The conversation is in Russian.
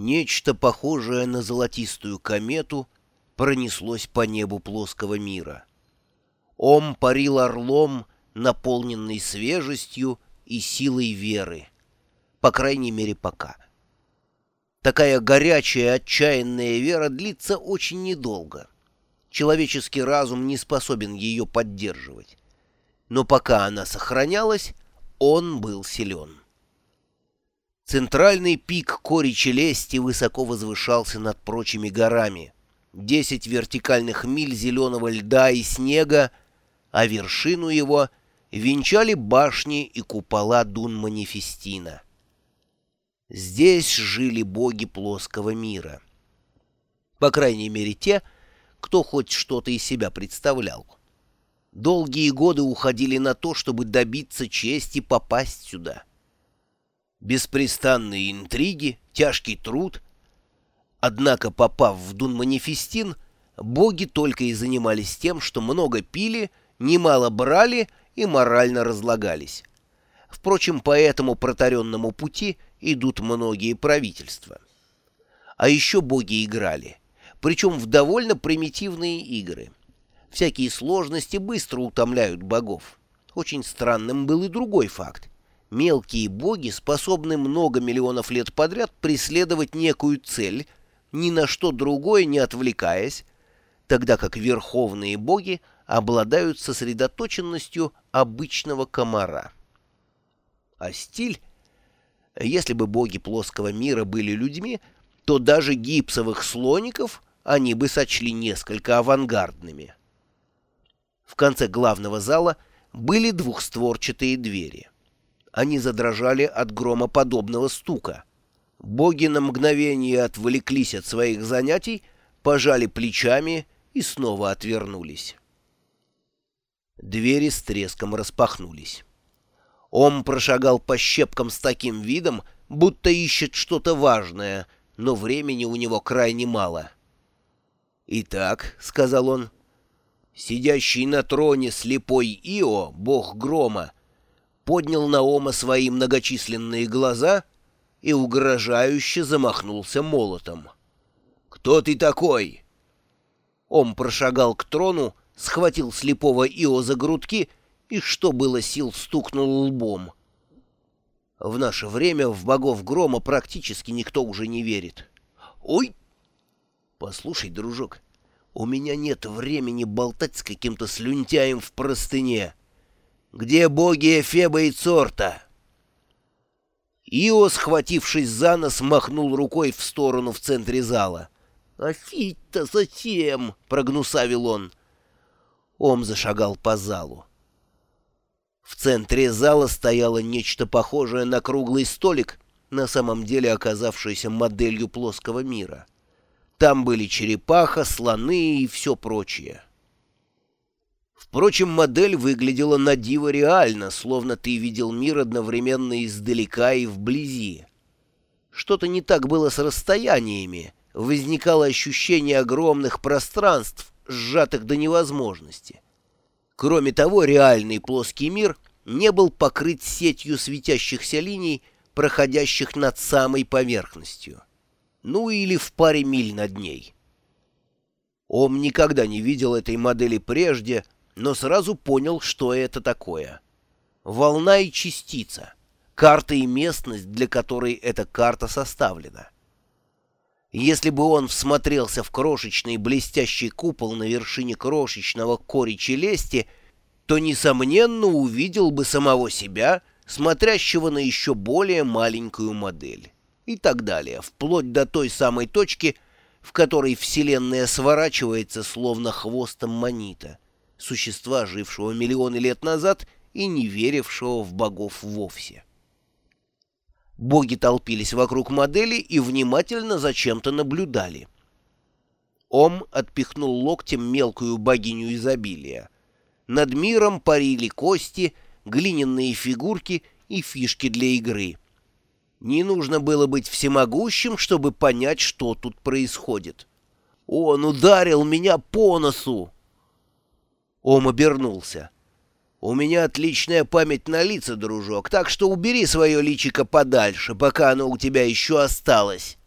Нечто похожее на золотистую комету пронеслось по небу плоского мира. Ом парил орлом, наполненный свежестью и силой веры. По крайней мере, пока. Такая горячая, отчаянная вера длится очень недолго. Человеческий разум не способен ее поддерживать. Но пока она сохранялась, он был силен. Центральный пик кори Челести высоко возвышался над прочими горами. Десять вертикальных миль зеленого льда и снега, а вершину его венчали башни и купола Дун-Манифестина. Здесь жили боги плоского мира. По крайней мере, те, кто хоть что-то из себя представлял. Долгие годы уходили на то, чтобы добиться чести попасть сюда беспрестанные интриги, тяжкий труд. Однако, попав в Дун-Манифестин, боги только и занимались тем, что много пили, немало брали и морально разлагались. Впрочем, по этому протаренному пути идут многие правительства. А еще боги играли, причем в довольно примитивные игры. Всякие сложности быстро утомляют богов. Очень странным был и другой факт мелкие боги способны много миллионов лет подряд преследовать некую цель, ни на что другое не отвлекаясь, тогда как верховные боги обладают сосредоточенностью обычного комара. А стиль? Если бы боги плоского мира были людьми, то даже гипсовых слоников они бы сочли несколько авангардными. В конце главного зала были двухстворчатые двери — они задрожали от громоподобного стука. Боги на мгновение отвлеклись от своих занятий, пожали плечами и снова отвернулись. Двери с треском распахнулись. Ом прошагал по щепкам с таким видом, будто ищет что-то важное, но времени у него крайне мало. «Итак», — сказал он, — «сидящий на троне слепой Ио, бог грома, — поднял на Ома свои многочисленные глаза и угрожающе замахнулся молотом. «Кто ты такой?» Ом прошагал к трону, схватил слепого Ио за грудки и, что было сил, стукнул лбом. В наше время в богов грома практически никто уже не верит. «Ой!» «Послушай, дружок, у меня нет времени болтать с каким-то слюнтяем в простыне». Где боги Эфеба и Цорта?» Ио, схватившись за нос, махнул рукой в сторону в центре зала. «Офить-то зачем?» — прогнусавил он. Ом зашагал по залу. В центре зала стояло нечто похожее на круглый столик, на самом деле оказавшееся моделью плоского мира. Там были черепаха, слоны и все прочее. Впрочем, модель выглядела на диво реально, словно ты видел мир одновременно издалека и вблизи. Что-то не так было с расстояниями, возникало ощущение огромных пространств, сжатых до невозможности. Кроме того, реальный плоский мир не был покрыт сетью светящихся линий, проходящих над самой поверхностью. Ну или в паре миль над ней. Ом никогда не видел этой модели прежде, но сразу понял, что это такое. Волна и частица, карта и местность, для которой эта карта составлена. Если бы он всмотрелся в крошечный блестящий купол на вершине крошечного кори челести, то, несомненно, увидел бы самого себя, смотрящего на еще более маленькую модель. И так далее, вплоть до той самой точки, в которой Вселенная сворачивается, словно хвостом манита существа, жившего миллионы лет назад и не верившего в богов вовсе. Боги толпились вокруг модели и внимательно за чем-то наблюдали. Ом отпихнул локтем мелкую богиню изобилия. Над миром парили кости, глиняные фигурки и фишки для игры. Не нужно было быть всемогущим, чтобы понять, что тут происходит. «Он ударил меня по носу!» Ом обернулся. «У меня отличная память на лица, дружок, так что убери свое личико подальше, пока оно у тебя еще осталось».